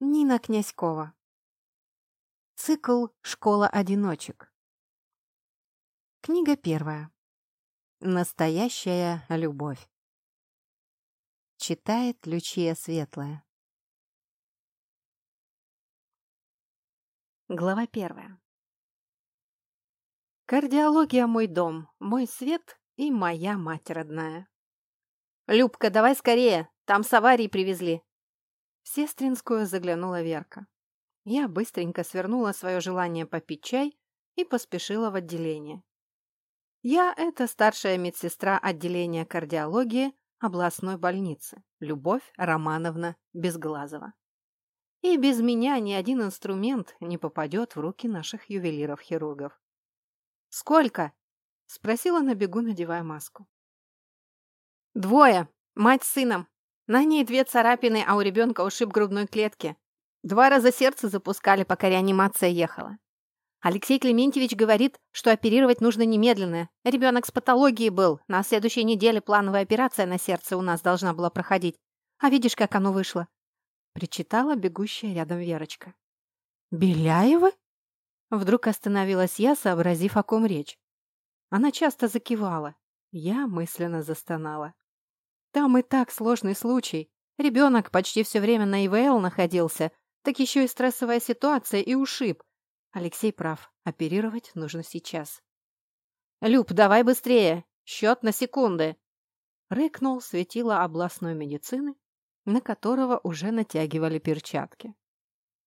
Нина Князькова. Цикл «Школа одиночек». Книга первая. Настоящая любовь. Читает Лючия Светлая. Глава первая. Кардиология – мой дом, мой свет и моя мать родная. «Любка, давай скорее, там с аварии привезли», в сестринскую заглянула Верка. Я быстренько свернула свое желание попить чай и поспешила в отделение. Я – это старшая медсестра отделения кардиологии областной больницы, Любовь Романовна Безглазова. И без меня ни один инструмент не попадет в руки наших ювелиров-хирургов. «Сколько?» – спросила на бегу, надевая маску. «Двое. Мать с сыном. На ней две царапины, а у ребенка ушиб грудной клетки. Два раза сердце запускали, пока реанимация ехала. Алексей Клементьевич говорит, что оперировать нужно немедленно. Ребенок с патологией был. На следующей неделе плановая операция на сердце у нас должна была проходить. А видишь, как оно вышло?» Причитала бегущая рядом Верочка. «Беляева?» Вдруг остановилась я, сообразив, о ком речь. Она часто закивала. Я мысленно застонала. Там и так сложный случай. Ребенок почти все время на ИВЛ находился, так еще и стрессовая ситуация и ушиб. Алексей прав, оперировать нужно сейчас. «Люб, давай быстрее! Счет на секунды!» Рыкнул светило областной медицины, на которого уже натягивали перчатки.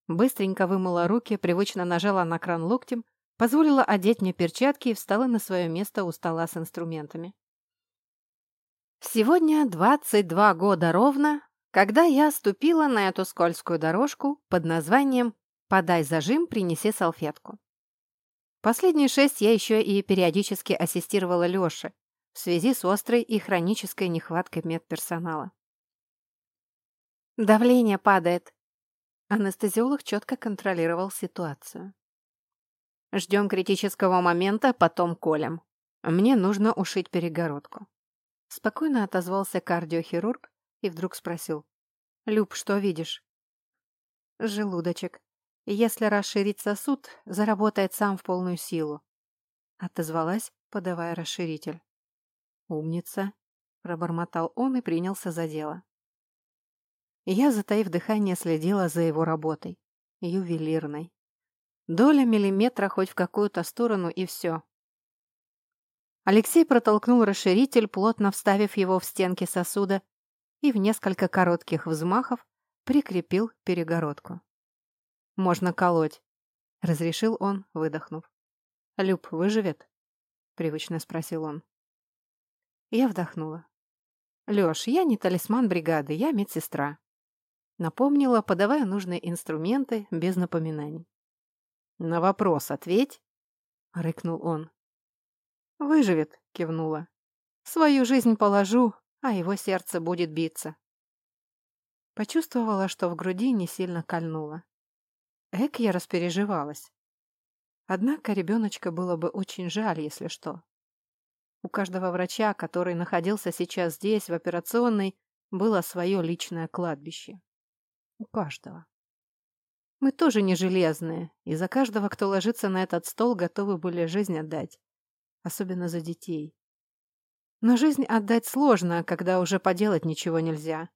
Быстренько вымыла руки, привычно нажала на кран локтем, позволила одеть мне перчатки и встала на свое место у стола с инструментами. Сегодня 22 года ровно, когда я ступила на эту скользкую дорожку под названием «Подай зажим, принеси салфетку». Последние шесть я еще и периодически ассистировала Леше в связи с острой и хронической нехваткой медперсонала. Давление падает. Анестезиолог четко контролировал ситуацию. Ждем критического момента, потом колем. Мне нужно ушить перегородку. Спокойно отозвался кардиохирург и вдруг спросил. «Люб, что видишь?» «Желудочек. Если расширить сосуд, заработает сам в полную силу». Отозвалась, подавая расширитель. «Умница», — пробормотал он и принялся за дело. Я, затаив дыхание, следила за его работой. Ювелирной. Доля миллиметра хоть в какую-то сторону и все. Алексей протолкнул расширитель, плотно вставив его в стенки сосуда и в несколько коротких взмахов прикрепил перегородку. «Можно колоть», — разрешил он, выдохнув. «Люб выживет?» — привычно спросил он. Я вдохнула. «Лёш, я не талисман бригады, я медсестра». Напомнила, подавая нужные инструменты без напоминаний. «На вопрос ответь», — рыкнул он. «Выживет», — кивнула. «Свою жизнь положу, а его сердце будет биться». Почувствовала, что в груди не сильно кольнуло. Эк, я распереживалась. Однако ребеночка было бы очень жаль, если что. У каждого врача, который находился сейчас здесь, в операционной, было свое личное кладбище. У каждого. Мы тоже не железные, и за каждого, кто ложится на этот стол, готовы были жизнь отдать особенно за детей. Но жизнь отдать сложно, когда уже поделать ничего нельзя.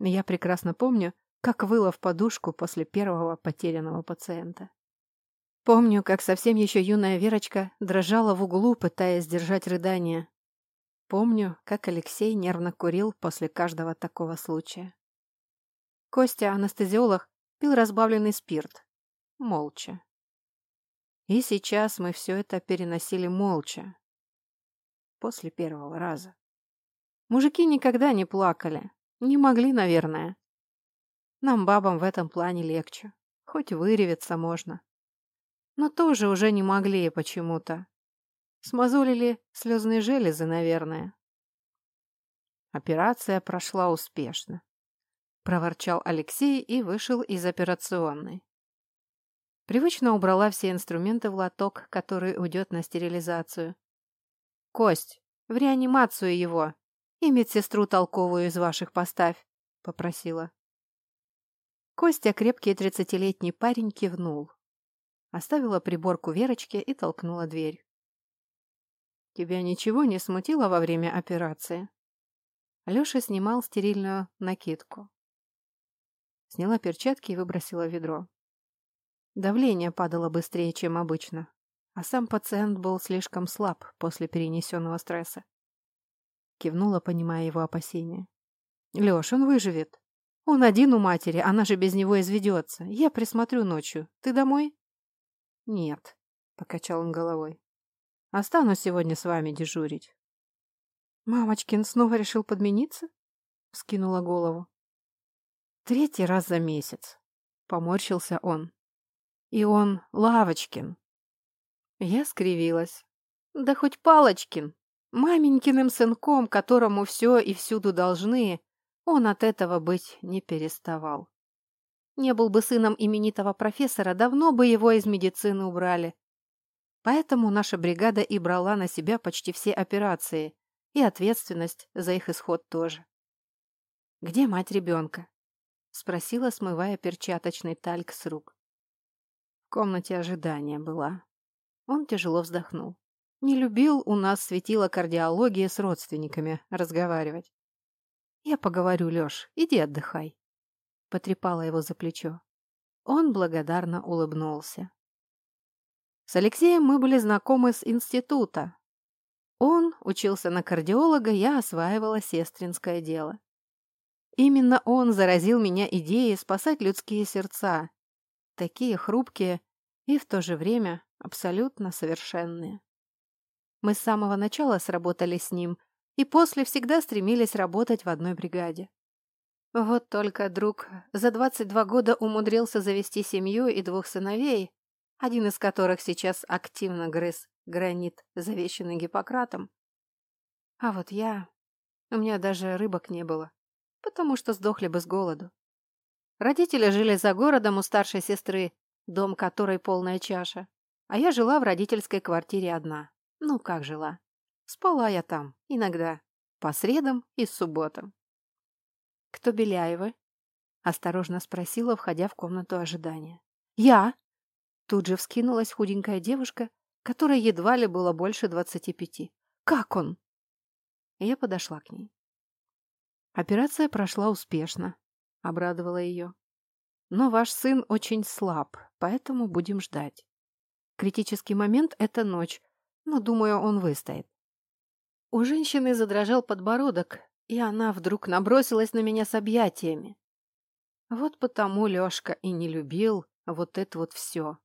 Я прекрасно помню, как выла в подушку после первого потерянного пациента. Помню, как совсем еще юная Верочка дрожала в углу, пытаясь сдержать рыдание. Помню, как Алексей нервно курил после каждого такого случая. Костя, анестезиолог, пил разбавленный спирт. Молча. И сейчас мы все это переносили молча. После первого раза. Мужики никогда не плакали. Не могли, наверное. Нам, бабам, в этом плане легче. Хоть выревется можно. Но тоже уже не могли почему-то. Смазулили слезные железы, наверное. Операция прошла успешно. Проворчал Алексей и вышел из операционной. Привычно убрала все инструменты в лоток, который уйдет на стерилизацию. «Кость, в реанимацию его! И медсестру толковую из ваших поставь!» — попросила. Костя, крепкий тридцатилетний парень, кивнул. Оставила приборку Верочке и толкнула дверь. «Тебя ничего не смутило во время операции?» Леша снимал стерильную накидку. Сняла перчатки и выбросила ведро. Давление падало быстрее, чем обычно, а сам пациент был слишком слаб после перенесенного стресса. Кивнула, понимая его опасения. «Леш, он выживет. Он один у матери, она же без него изведется. Я присмотрю ночью. Ты домой?» «Нет», — покачал он головой. «Останусь сегодня с вами дежурить». «Мамочкин снова решил подмениться?» — скинула голову. «Третий раз за месяц», — поморщился он. «И он Лавочкин». Я скривилась. «Да хоть Палочкин, маменькиным сынком, которому все и всюду должны, он от этого быть не переставал. Не был бы сыном именитого профессора, давно бы его из медицины убрали. Поэтому наша бригада и брала на себя почти все операции, и ответственность за их исход тоже. «Где мать ребенка?» — спросила, смывая перчаточный тальк с рук. В комнате ожидания была. Он тяжело вздохнул. Не любил у нас светила кардиология с родственниками разговаривать. «Я поговорю, Лёш, иди отдыхай», — потрепала его за плечо. Он благодарно улыбнулся. С Алексеем мы были знакомы с института, он учился на кардиолога, я осваивала сестринское дело. Именно он заразил меня идеей спасать людские сердца, такие хрупкие и в то же время абсолютно совершенные. Мы с самого начала сработали с ним и после всегда стремились работать в одной бригаде. Вот только друг за 22 года умудрился завести семью и двух сыновей, один из которых сейчас активно грыз гранит, завещанный Гиппократом. А вот я... У меня даже рыбок не было, потому что сдохли бы с голоду. Родители жили за городом у старшей сестры, дом которой полная чаша, а я жила в родительской квартире одна. Ну, как жила? Спала я там, иногда, по средам и субботам. «Кто Беляевы?» — осторожно спросила, входя в комнату ожидания. «Я!» Тут же вскинулась худенькая девушка которой едва ли было больше двадцати пяти. «Как он?» Я подошла к ней. Операция прошла успешно, обрадовала ее. Но ваш сын очень слаб, поэтому будем ждать. Критический момент — это ночь, но, думаю, он выстоит. У женщины задрожал подбородок, и она вдруг набросилась на меня с объятиями. Вот потому Лёшка и не любил вот это вот все.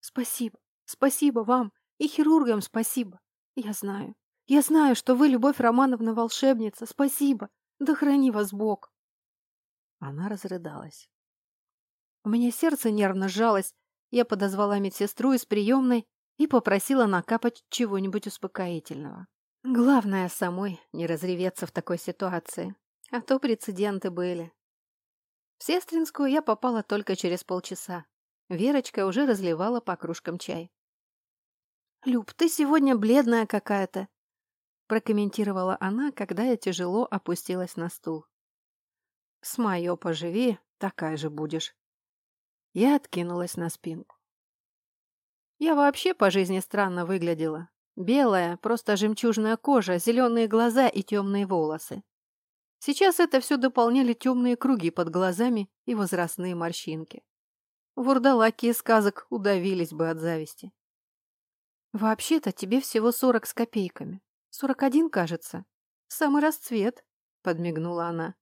Спасибо, Спасибо вам и хирургам спасибо. Я знаю. Я знаю, что вы, Любовь Романовна, волшебница. Спасибо. Да храни вас Бог. Она разрыдалась. У меня сердце нервно сжалось. Я подозвала медсестру из приемной и попросила накапать чего-нибудь успокоительного. Главное самой не разреветься в такой ситуации, а то прецеденты были. В Сестринскую я попала только через полчаса. Верочка уже разливала по кружкам чай. «Люб, ты сегодня бледная какая-то», — прокомментировала она, когда я тяжело опустилась на стул. «С моё поживи, такая же будешь». Я откинулась на спинку. Я вообще по жизни странно выглядела. Белая, просто жемчужная кожа, зеленые глаза и темные волосы. Сейчас это все дополняли темные круги под глазами и возрастные морщинки. Вурдалаки из сказок удавились бы от зависти. «Вообще-то тебе всего сорок с копейками. Сорок один, кажется. Самый расцвет», — подмигнула она.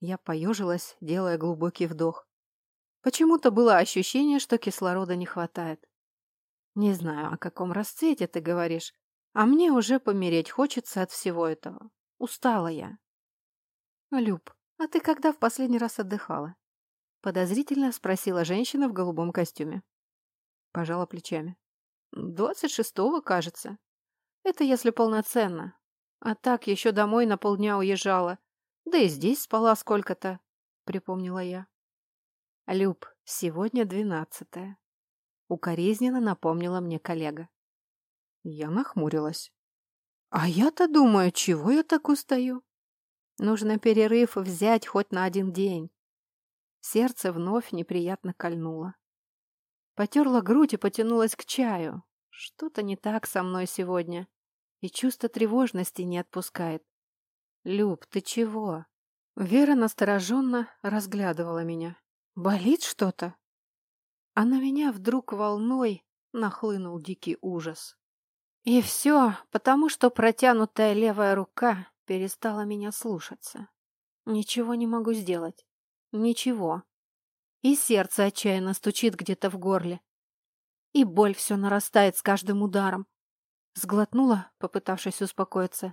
Я поежилась, делая глубокий вдох. Почему-то было ощущение, что кислорода не хватает. Не знаю, о каком расцвете ты говоришь, а мне уже помереть хочется от всего этого. Устала я. Люб, а ты когда в последний раз отдыхала? Подозрительно спросила женщина в голубом костюме. Пожала плечами. Двадцать шестого, кажется. Это если полноценно. А так еще домой на полдня уезжала. Да и здесь спала сколько-то, припомнила я. Люб, сегодня двенадцатое. Укоризненно напомнила мне коллега. Я нахмурилась. А я-то думаю, чего я так устаю? Нужно перерыв взять хоть на один день. Сердце вновь неприятно кольнуло. Потерла грудь и потянулась к чаю. Что-то не так со мной сегодня. И чувство тревожности не отпускает. «Люб, ты чего?» Вера настороженно разглядывала меня. «Болит что-то?» А на меня вдруг волной нахлынул дикий ужас. И все потому, что протянутая левая рука перестала меня слушаться. Ничего не могу сделать. Ничего. И сердце отчаянно стучит где-то в горле. И боль все нарастает с каждым ударом. Сглотнула, попытавшись успокоиться.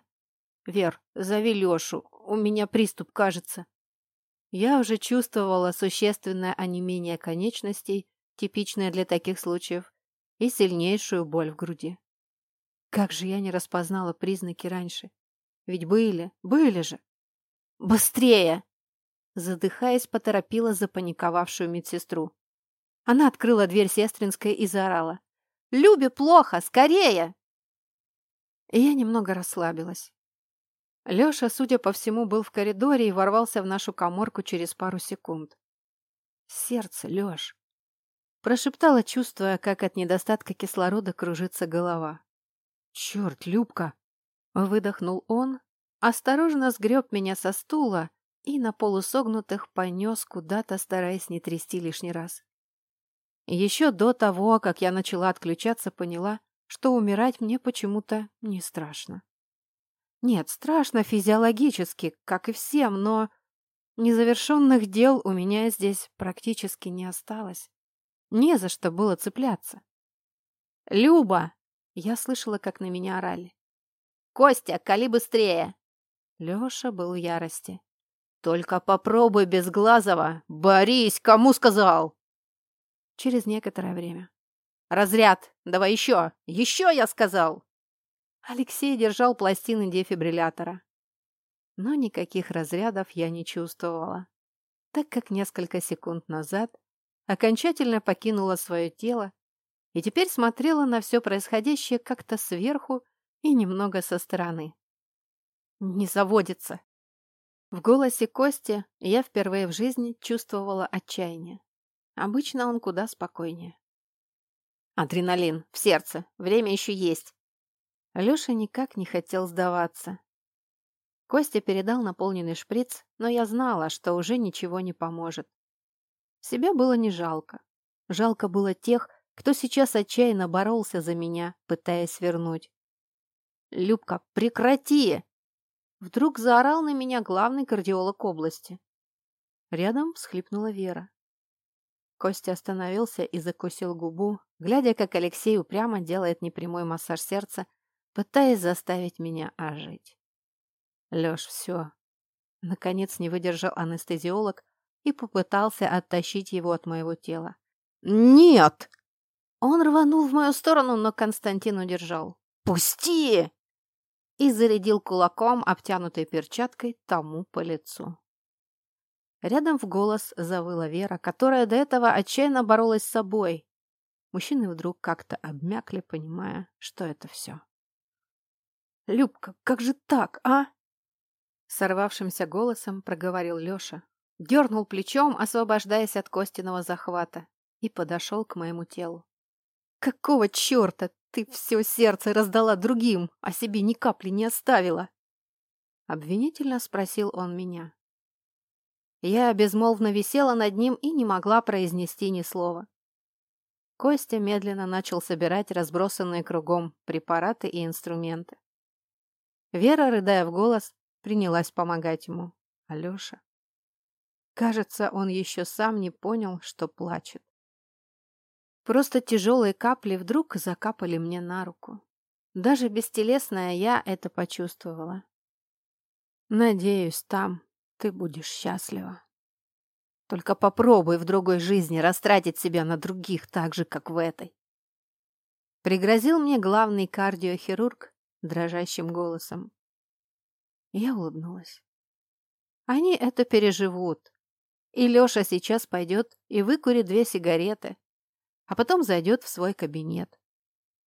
«Вер, зови Лешу, у меня приступ, кажется». Я уже чувствовала существенное онемение конечностей, типичное для таких случаев, и сильнейшую боль в груди. Как же я не распознала признаки раньше? Ведь были, были же. «Быстрее!» Задыхаясь, поторопила запаниковавшую медсестру. Она открыла дверь сестринской и заорала. «Любе плохо! Скорее!» И я немного расслабилась. Леша, судя по всему, был в коридоре и ворвался в нашу коморку через пару секунд. «Сердце, Леш!» Прошептала, чувствуя, как от недостатка кислорода кружится голова. «Черт, Любка!» Выдохнул он, осторожно сгреб меня со стула и на полусогнутых понес куда-то, стараясь не трясти лишний раз. Еще до того, как я начала отключаться, поняла, что умирать мне почему-то не страшно. Нет, страшно физиологически, как и всем, но незавершенных дел у меня здесь практически не осталось. Не за что было цепляться. «Люба!» Я слышала, как на меня орали. «Костя, кали быстрее!» Леша был в ярости. «Только попробуй без Глазова! Борись, кому сказал!» Через некоторое время. «Разряд! Давай еще! Еще, я сказал!» Алексей держал пластины дефибриллятора. Но никаких разрядов я не чувствовала, так как несколько секунд назад окончательно покинула свое тело и теперь смотрела на все происходящее как-то сверху и немного со стороны. «Не заводится!» В голосе Кости я впервые в жизни чувствовала отчаяние. Обычно он куда спокойнее. «Адреналин! В сердце! Время еще есть!» Леша никак не хотел сдаваться. Костя передал наполненный шприц, но я знала, что уже ничего не поможет. Себя было не жалко. Жалко было тех, кто сейчас отчаянно боролся за меня, пытаясь вернуть. «Любка, прекрати!» Вдруг заорал на меня главный кардиолог области. Рядом всхлипнула Вера. Костя остановился и закусил губу, глядя, как Алексей упрямо делает непрямой массаж сердца, пытаясь заставить меня ожить. Лёш, все. Наконец не выдержал анестезиолог и попытался оттащить его от моего тела. «Нет!» Он рванул в мою сторону, но Константин удержал. «Пусти!» И зарядил кулаком, обтянутой перчаткой, тому по лицу. Рядом в голос завыла Вера, которая до этого отчаянно боролась с собой. Мужчины вдруг как-то обмякли, понимая, что это все. «Любка, как же так, а?» Сорвавшимся голосом проговорил Леша. Дернул плечом, освобождаясь от Костиного захвата, и подошел к моему телу. «Какого черта ты все сердце раздала другим, а себе ни капли не оставила?» Обвинительно спросил он меня. Я безмолвно висела над ним и не могла произнести ни слова. Костя медленно начал собирать разбросанные кругом препараты и инструменты. Вера, рыдая в голос, принялась помогать ему. Алеша. Кажется, он еще сам не понял, что плачет. Просто тяжелые капли вдруг закапали мне на руку. Даже бестелесная я это почувствовала. Надеюсь, там ты будешь счастлива. Только попробуй в другой жизни растратить себя на других так же, как в этой. Пригрозил мне главный кардиохирург дрожащим голосом. Я улыбнулась. Они это переживут. И Леша сейчас пойдет и выкурит две сигареты, а потом зайдет в свой кабинет.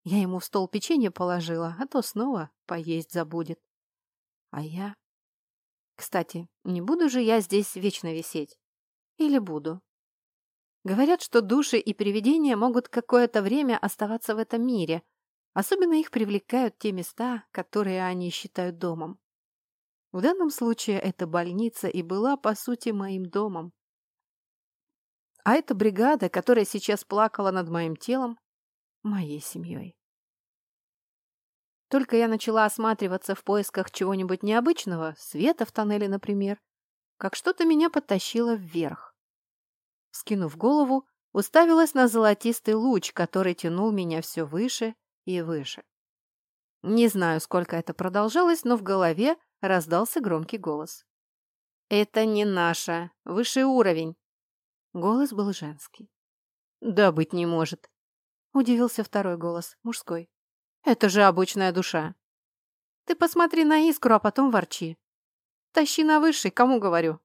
Я ему в стол печенье положила, а то снова поесть забудет. А я... Кстати, не буду же я здесь вечно висеть. Или буду? Говорят, что души и привидения могут какое-то время оставаться в этом мире. Особенно их привлекают те места, которые они считают домом. В данном случае эта больница и была, по сути, моим домом. А эта бригада, которая сейчас плакала над моим телом, моей семьей. Только я начала осматриваться в поисках чего-нибудь необычного, света в тоннеле, например, как что-то меня подтащило вверх. Скинув голову, уставилась на золотистый луч, который тянул меня все выше и выше. Не знаю, сколько это продолжалось, но в голове раздался громкий голос. «Это не наша, высший уровень». Голос был женский. «Да быть не может», — удивился второй голос, мужской. «Это же обычная душа». «Ты посмотри на искру, а потом ворчи. Тащи на высший, кому говорю?»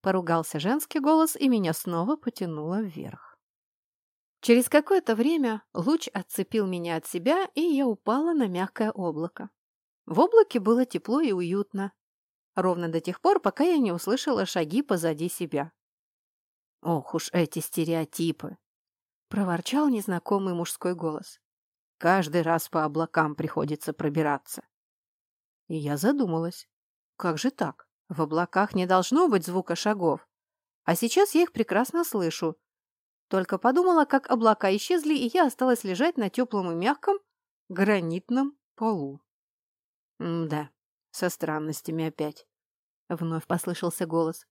Поругался женский голос, и меня снова потянуло вверх. Через какое-то время луч отцепил меня от себя, и я упала на мягкое облако. В облаке было тепло и уютно. Ровно до тех пор, пока я не услышала шаги позади себя. «Ох уж эти стереотипы!» — проворчал незнакомый мужской голос. «Каждый раз по облакам приходится пробираться». И я задумалась. Как же так? В облаках не должно быть звука шагов. А сейчас я их прекрасно слышу. Только подумала, как облака исчезли, и я осталась лежать на теплом и мягком гранитном полу. «Да, со странностями опять», — вновь послышался голос.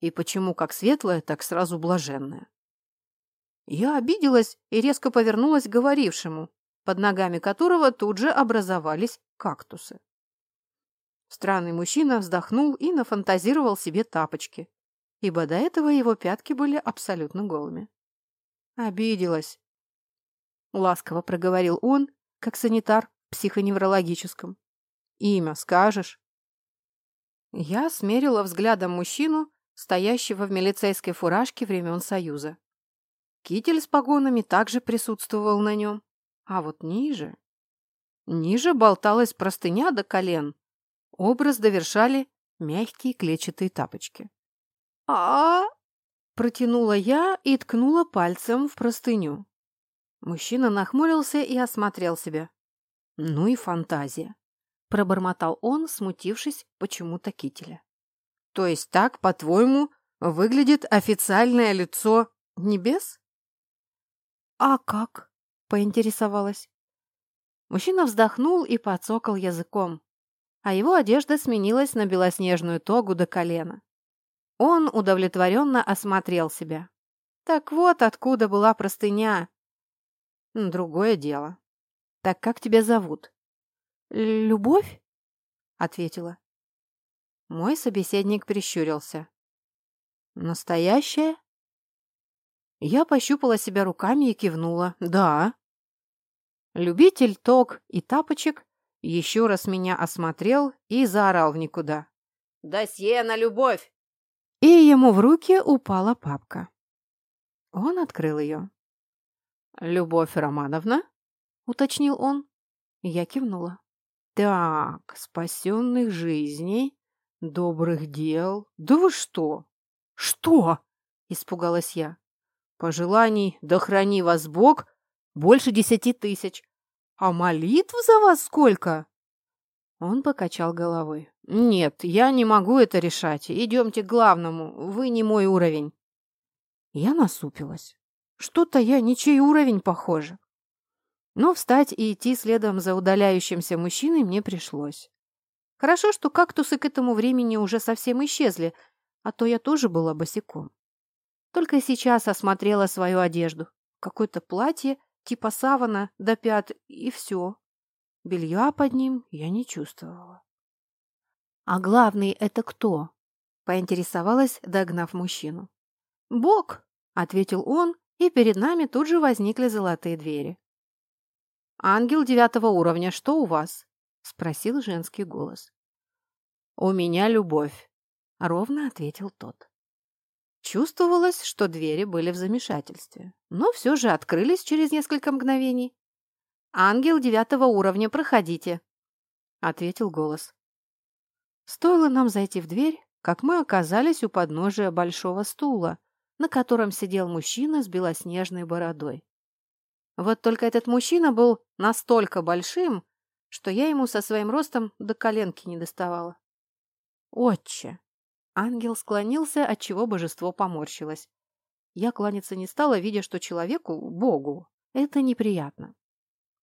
«И почему как светлое, так сразу блаженное?» Я обиделась и резко повернулась к говорившему, под ногами которого тут же образовались кактусы. Странный мужчина вздохнул и нафантазировал себе тапочки, ибо до этого его пятки были абсолютно голыми. «Обиделась», — ласково проговорил он, как санитар в психоневрологическом. «Имя скажешь?» Я смерила взглядом мужчину, стоящего в милицейской фуражке времен Союза. Китель с погонами также присутствовал на нем, а вот ниже... Ниже болталась простыня до колен, Образ довершали мягкие клетчатые тапочки. а, протянула я и ткнула пальцем в простыню. Мужчина нахмурился и осмотрел себя. Ну и фантазия. Пробормотал он, смутившись почему-то кителя. То есть так, по-твоему, выглядит официальное лицо небес? А как? Поинтересовалась. Мужчина вздохнул и подсокал языком а его одежда сменилась на белоснежную тогу до колена. Он удовлетворенно осмотрел себя. Так вот, откуда была простыня. Другое дело. Так как тебя зовут? Любовь? Ответила. Мой собеседник прищурился. Настоящая? Я пощупала себя руками и кивнула. Да. Любитель тог и тапочек еще раз меня осмотрел и заорал в никуда. «Досье на любовь!» И ему в руки упала папка. Он открыл ее. «Любовь Романовна?» — уточнил он. Я кивнула. «Так, спасенных жизней, добрых дел. Да вы что?» «Что?» — испугалась я. «Пожеланий, да храни вас Бог, больше десяти тысяч. «А молитв за вас сколько?» Он покачал головой. «Нет, я не могу это решать. Идемте к главному. Вы не мой уровень». Я насупилась. Что-то я ничей уровень похоже. Но встать и идти следом за удаляющимся мужчиной мне пришлось. Хорошо, что кактусы к этому времени уже совсем исчезли, а то я тоже была босиком. Только сейчас осмотрела свою одежду. Какое-то платье типа савана до пят, и все. Белья под ним я не чувствовала. «А главный это кто?» — поинтересовалась, догнав мужчину. «Бог!» — ответил он, и перед нами тут же возникли золотые двери. «Ангел девятого уровня, что у вас?» — спросил женский голос. «У меня любовь», — ровно ответил тот. Чувствовалось, что двери были в замешательстве, но все же открылись через несколько мгновений. «Ангел девятого уровня, проходите», — ответил голос. Стоило нам зайти в дверь, как мы оказались у подножия большого стула, на котором сидел мужчина с белоснежной бородой. Вот только этот мужчина был настолько большим, что я ему со своим ростом до коленки не доставала. «Отче!» Ангел склонился, отчего божество поморщилось. Я кланяться не стала, видя, что человеку, Богу, это неприятно.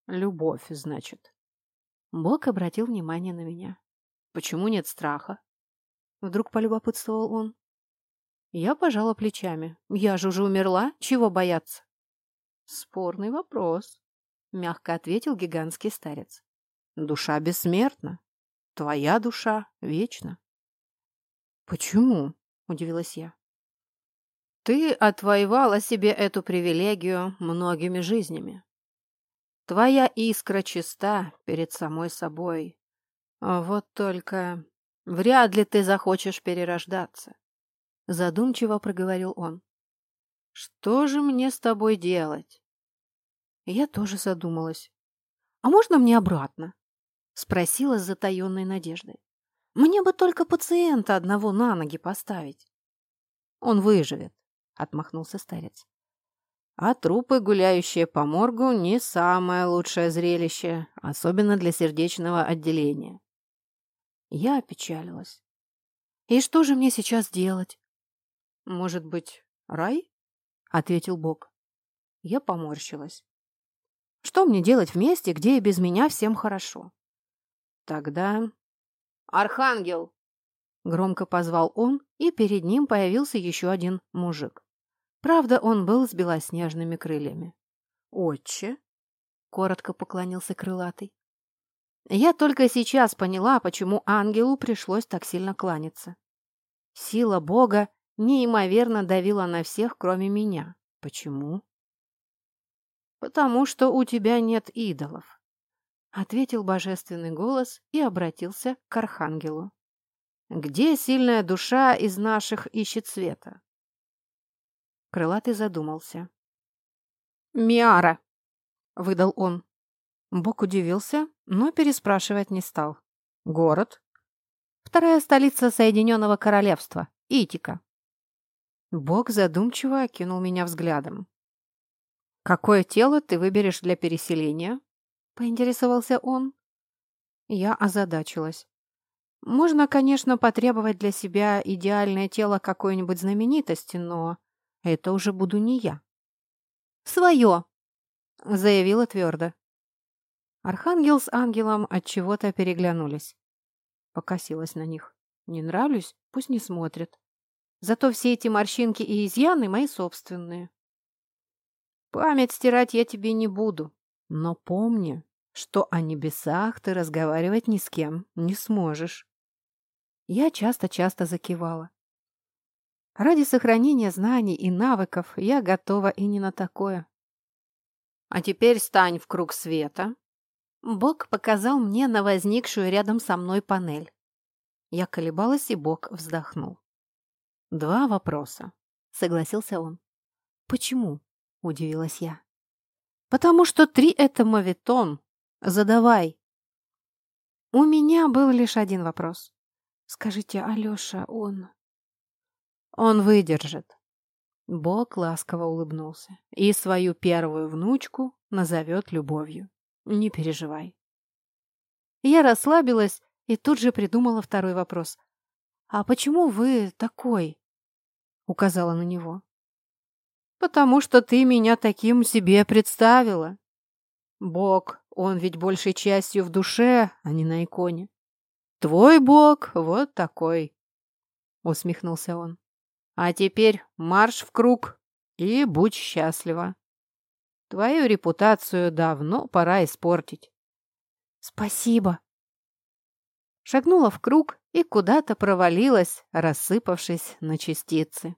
Любовь, значит. Бог обратил внимание на меня. Почему нет страха? Вдруг полюбопытствовал он. Я пожала плечами. Я же уже умерла, чего бояться? Спорный вопрос, мягко ответил гигантский старец. Душа бессмертна. Твоя душа вечна. Почему? Удивилась я. Ты отвоевала себе эту привилегию многими жизнями. Твоя искра чиста перед самой собой. Вот только вряд ли ты захочешь перерождаться. Задумчиво проговорил он. Что же мне с тобой делать? Я тоже задумалась. А можно мне обратно? Спросила с затаенной надеждой. Мне бы только пациента одного на ноги поставить. Он выживет, отмахнулся старец. А трупы, гуляющие по моргу, не самое лучшее зрелище, особенно для сердечного отделения. Я опечалилась. И что же мне сейчас делать? Может быть, рай? Ответил Бог. Я поморщилась. Что мне делать в месте, где и без меня всем хорошо? Тогда... Архангел! Громко позвал он, и перед ним появился еще один мужик. Правда, он был с белоснежными крыльями. «Отче!» — коротко поклонился крылатый. Я только сейчас поняла, почему ангелу пришлось так сильно кланяться. Сила Бога неимоверно давила на всех, кроме меня. Почему? «Потому что у тебя нет идолов», — ответил божественный голос и обратился к архангелу. «Где сильная душа из наших ищет света?» Крылатый задумался. «Миара!» — выдал он. Бог удивился, но переспрашивать не стал. «Город?» «Вторая столица Соединенного Королевства. Итика». Бог задумчиво окинул меня взглядом. «Какое тело ты выберешь для переселения?» — поинтересовался он. Я озадачилась. Можно, конечно, потребовать для себя идеальное тело какой-нибудь знаменитости, но это уже буду не я. «Свое!» — заявила твердо. Архангел с ангелом от чего то переглянулись. Покосилась на них. Не нравлюсь? Пусть не смотрят. Зато все эти морщинки и изъяны мои собственные. Память стирать я тебе не буду. Но помни, что о небесах ты разговаривать ни с кем не сможешь. Я часто-часто закивала. Ради сохранения знаний и навыков я готова и не на такое. А теперь стань в круг света. Бог показал мне на возникшую рядом со мной панель. Я колебалась, и Бог вздохнул. «Два вопроса», — согласился он. «Почему?» — удивилась я. «Потому что три — это мовитон. Задавай». У меня был лишь один вопрос. «Скажите, Алёша, он...» Он выдержит. Бог ласково улыбнулся. И свою первую внучку назовет любовью. Не переживай. Я расслабилась и тут же придумала второй вопрос. «А почему вы такой?» Указала на него. «Потому что ты меня таким себе представила. Бог, он ведь большей частью в душе, а не на иконе. Твой Бог вот такой», — усмехнулся он. А теперь марш в круг и будь счастлива. Твою репутацию давно пора испортить. Спасибо. Шагнула в круг и куда-то провалилась, рассыпавшись на частицы.